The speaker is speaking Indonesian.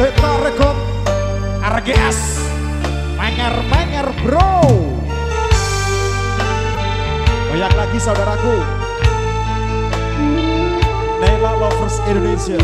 Ada Nela RGS, Menger-menger bro. Banyak lagi saudaraku. Nela Lovers Indonesia.